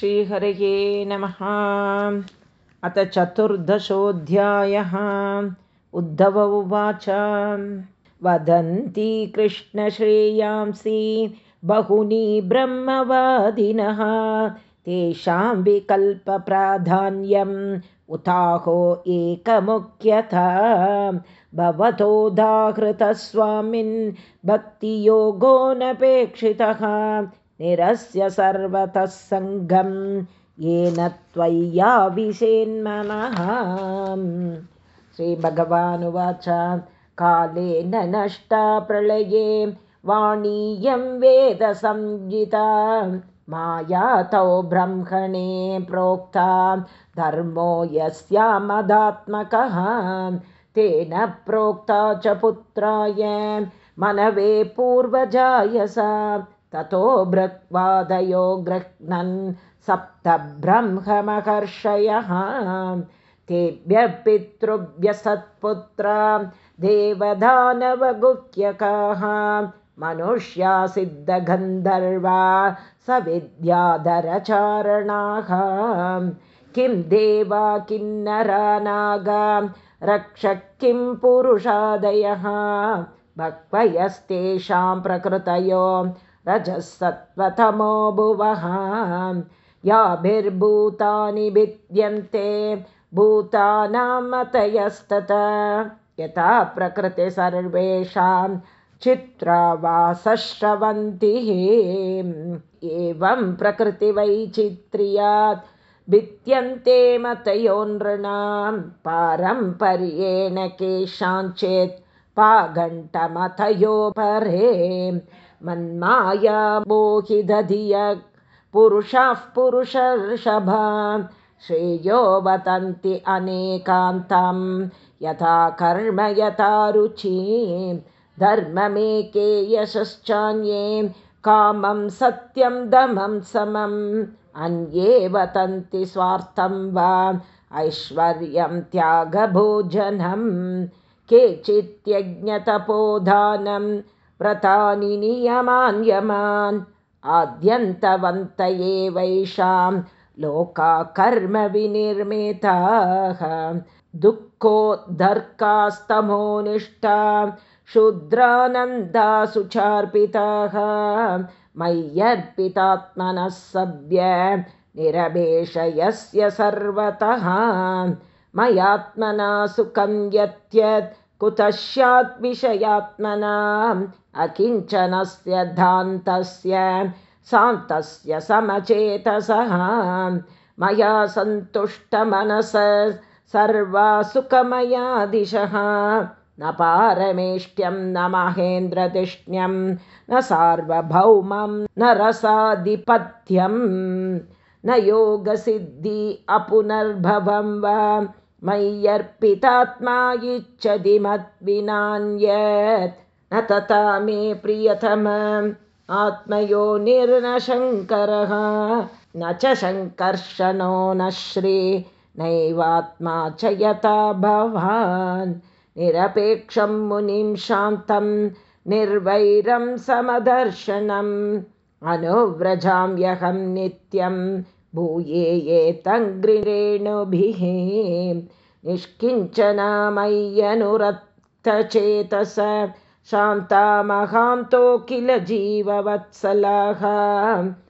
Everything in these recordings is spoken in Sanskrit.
श्रीहरये नमः। अथ चतुर्दशोऽध्यायः। उद्धव उवाच। वदन्ति कृष्णश्रेयांसि बहुनी ब्रह्मवादिनः। तेषां विकल्पप्राधान्यम् उताहो एकमुख्यथा भवतोदाहृतस्वामिन् भक्तियोगो नपेक्षितः निरस्य सर्वतः सङ्गं येन त्वय्याविषेन्मनः श्रीभगवानुवाच कालेन नष्टा प्रलये वाणीयं वेदसंज्ञिता मायातौ ब्रह्मणे प्रोक्ता धर्मो यस्यामदात्मकः। तेन प्रोक्ता च पुत्राय मनवे पूर्वजायसा ततो भृक्वादयो गृह्णन् सप्तब्रह्ममहर्षयः। तेभ्यः पितृभ्यः सत्पुत्रा देवदानवगुह्यकाः। मनुष्या सिद्धगन्धर्वा स विद्याधरचारणाः किं देवा किन्नरा नागा रक्ष किं पुरुषादयः? भक्वयस्तेषां प्रकृतयो रजःसत्त्वतमो भुवः। याभिर्भूतानि भिद्यन्ते भूतानां मतयस्तत। यथा प्रकृति सर्वेषां चित्रा वासश्रवन्तिः एवं प्रकृतिवैचित्र्यात् भिद्यन्ते मतयो नृणां पारम्पर्येण केषाञ्चेत् पाघण्टमतयो परे मन्माया मोहिदधिय पुरुषः पुरुषर्षभा श्रेयो वदन्ति अनेकान्तं। यथा कर्म यथा रुचि धर्ममेके यशश्चान्ये कामं सत्यं दमं समम् अन्ये वदन्ति स्वार्थं वा ऐश्वर्यं त्यागभोजनं केचित्यज्ञतपोधानं व्रतानि नियमान्यमान् आद्यन्तवन्त एवैषां लोका कर्म विनिर्मिताः दुःखोद्धर्कास्तमोनिष्ठा शूद्रानन्दा सुचार्पिताः मय्यर्पितात्मनः सभ्य निरभेशयस्य सर्वतः। मयात्मना सुखं यत्यत् कुतः स्यात् विषयात्मनाम् अकिञ्चनस्य धान्तस्य शान्तस्य समचेतसः। मया सन्तुष्टमनस सर्वा सुखमया दिशः न पारमेष्ट्यं न महेन्द्रतिष्ण्यं न सार्वभौमं न रसाधिपत्यं। न योगसिद्धि अपुनर्भवं वा मय्यर्पितात्मा इच्छति मद्विनान्यत् न तथा मे प्रियतम आत्मयो निर्नशङ्करः। न च शङ्कर्षणो न श्री नैवात्मा च यथा भवान्। निरपेक्षं मुनिं शान्तं निर्वैरं समदर्शनम्। अनुव्रजाम्यहं नित्यं भूये ये तङ्ग्रिरेणुभिः निष्किञ्चनामय्यनुरक्तचेतस शान्तामहान्तो किल जीववत्सलाः?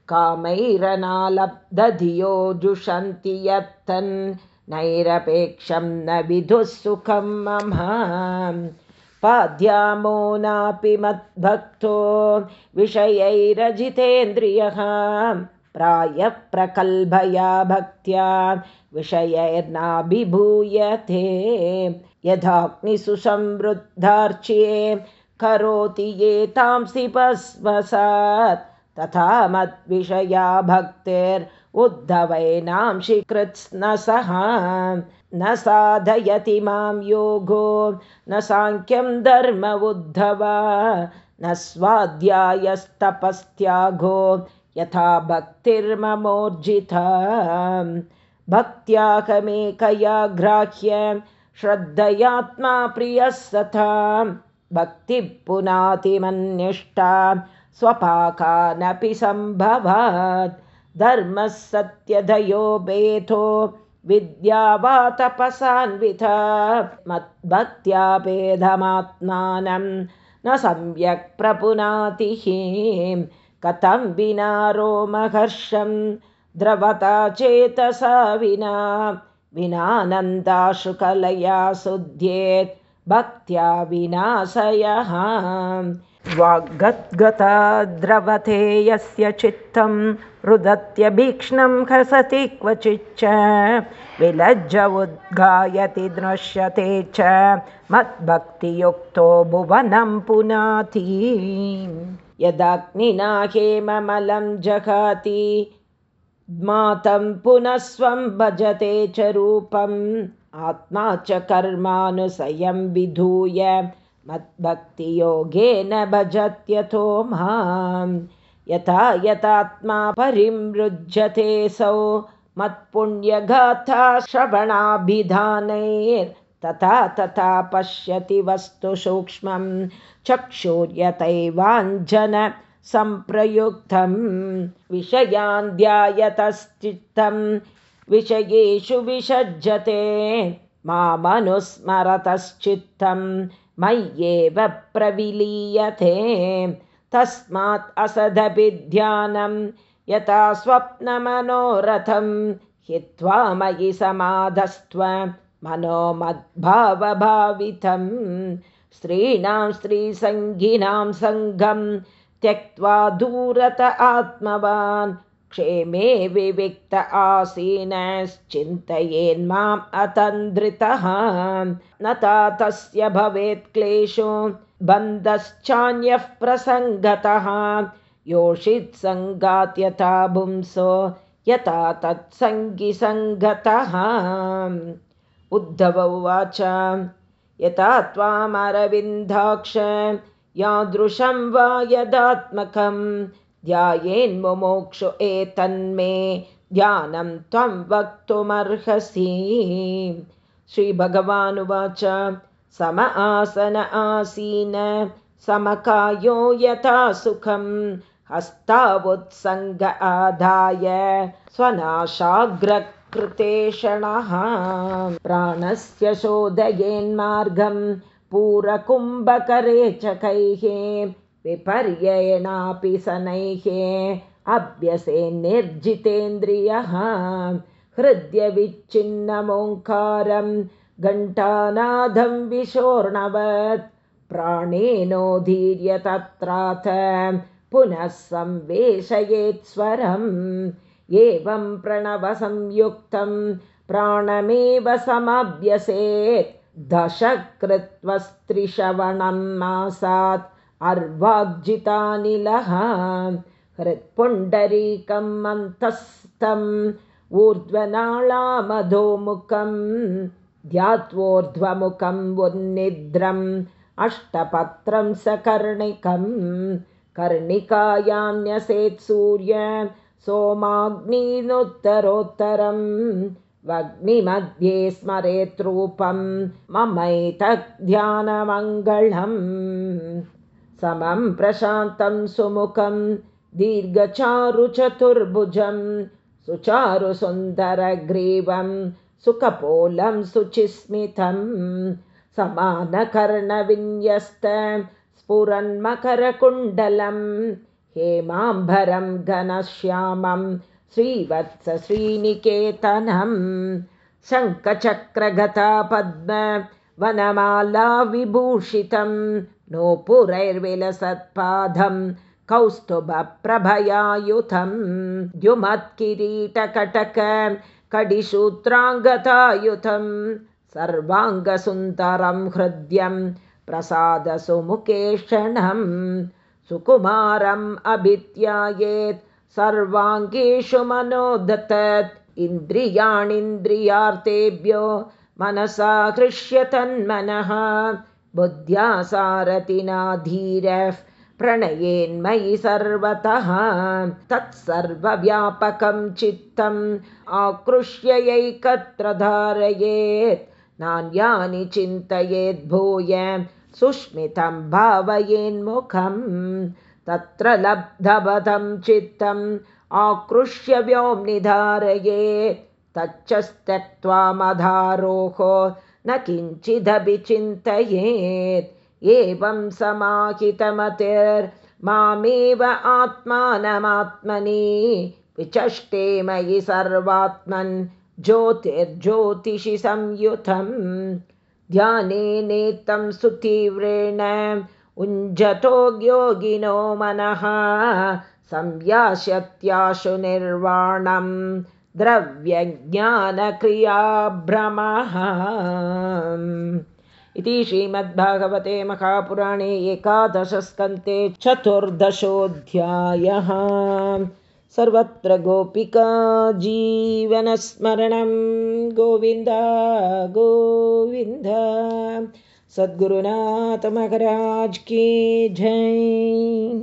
कामैरनालब्धधियो जुषन्ति यत्तन् नैरपेक्षं न विदुः सुखं मम। पाद्यामो नापि मद्भक्तो विषयैरजितेन्द्रियः। प्रायः प्रकल्भया भक्त्या विषयैर्नाभिभूयते। यथाग्निषु संवृद्धार्च्ये करोति ये तांसि भस्मसात्। तथा मद्विषया भक्तिर् सह न साधयति मां योगो न साङ्ख्यं धर्म उद्धव न स्वाध्यायस्तपस्त्यागो यथा भक्तिर्ममोर्जिता भक्त्याहमेकया ग्राह्य श्रद्धयात्मा प्रियः सथा भक्तिः पुनातिमन्निष्टा स्वपाकानपि सम्भवात्। धर्मः सत्यधयो भेथो विद्या वा तपसान्विता मद्भक्त्या भेदमात्मानं न सम्यक् प्रपुनातिः कथं विना रोमहर्षं द्रवता चेतसा विना। विनानन्दाशुकलया शुध्येत् भक्त्या विनाशयः। वाग्गद्गता द्रवते यस्य चित्तं रुदत्यभीक्ष्णं खसति क्वचिच्च। विलज्ज उद्गायति दृश्यते च मद्भक्तियुक्तो भुवनं पुनाति। यदाग्निना हेममलं जगाति मातं पुनः स्वं भजते च रूपम् आत्मा च कर्मानुसयं विधूय मद्भक्तियोगेन भजत्यथो मां यथा यथात्मा परिमृज्यते सौ मत्पुण्यगाथा श्रवणाभिधानैर्तथा तथा पश्यति वस्तु सूक्ष्मं चक्षुर्यतैवाञ्जन सम्प्रयुक्तं। विषयान् ध्यायतश्चित्तं विषयेषु विसज्जते मामनुस्मरतश्चित्तं मय्येव प्रविलीयते। तस्मात् असदपि ध्यानं यथा स्वप्नमनोरथं हित्वा मयि समाधस्त्व मनोमद्भावभावितं। स्त्रीणां स्त्रीसङ्गिनां सङ्गं त्यक्त्वा दूरत आत्मवान् क्षेमे विविक्त आसीनश्चिन्तयेन्माम् अतन्द्रितः न ता तस्य भवेत् क्लेशो बन्धश्चान्यः प्रसङ्गतः योषित्सङ्गात् यथा पुंसो यथा तत्सङ्गिसङ्गतः उद्धव उवाच यथा त्वामरविन्दाक्ष यादृशं वा यदात्मकम् ध्यायेन्मुमोक्षु एतन्मे ध्यानं त्वं वक्तुमर्हसि। श्रीभगवानुवाच सम आसन आसीन समकायो यथा सुखं हस्तावुत्सङ्ग आदाय स्वनाशाग्रकृतेषणः। प्राणस्य शोधयेन्मार्गं पूरकुम्भकरे च कैः विपर्ययेणापि शनैः अभ्यसे निर्जितेन्द्रियः। हृद्यविच्छिन्नमोङ्कारं घण्टानादं विशोर्णवत्। प्राणेनोधीर्य तत्राथ पुनः संवेशयेत्स्वरम् एवं प्रणवसंयुक्तं प्राणमेव समभ्यसेत्। दशकृत्वस्त्रिशवणं मासात् अर्वाग्जितानिलः हृत्पुण्डरीकम् अन्तस्थम् ऊर्ध्वनाळामधोमुखं ध्यात्वोर्ध्वमुखम् उन्निद्रम् अष्टपत्रं सकर्णिकं कर्णिकायान्यसेत् सूर्य सोमाग्निनुत्तरोत्तरं वग्निमध्ये स्मरेद्रूपं ममैतध्यानमङ्गलम् समं प्रशान्तं सुमुखं दीर्घचारुचतुर्भुजं सुचारुसुन्दरग्रीवं सुकपोलं शुचिस्मितं समानकर्णविन्यस्त स्फुरन्मकरकुण्डलं हेमाम्बरं घनश्यामं श्रीवत्सश्रीनिकेतनं शङ्खचक्रगता पद्म वनमाला विभूषितं नूपुरैर्विलसत्पादं कौस्तुभप्रभयायुतं द्युमत्किरीटकटक कडिसूत्राङ्गतायुतं सर्वाङ्गसुन्दरं हृद्यं प्रसादसुमुखेषणं सुकुमारम् अभित्यायेत् सर्वाङ्गेषु मनोदतत् इन्द्रियाणीन्द्रियार्थेभ्यो मनसा हृष्यतन्मनः बुद्ध्या सारथिना धीरः प्रणयेन्मयि सर्वतः। तत्सर्वव्यापकं चित्तम् आकृष्यैकत्र धारयेत् नान्यानि चिन्तयेद्भूय सुष्मितं भावयेन्मुखं तत्र लब्धवधं चित्तम् आकृष्य व्योम्निधारये तच्च त्यक्त्वा मधारोहो न किञ्चिदपि चिन्तयेत् एवं समाहितमतिर्मामेव आत्मानमात्मनि विचष्टे मयि सर्वात्मन् ज्योतिर्ज्योतिषि संयुतम्। ध्यानेनेत्तं सुतीव्रेण उञ्जतो योगिनो मनः संव्यास्यत्याशु निर्वाणं द्रव्यज्ञानक्रियाभ्रमः। इति श्रीमद्भागवते महापुराणे एकादशस्कन्ते चतुर्दशोऽध्यायः। सर्वत्र गोपिका जीवनस्मरणं। गोविन्द गोविन्द। सद्गुरुनाथमहराज की जय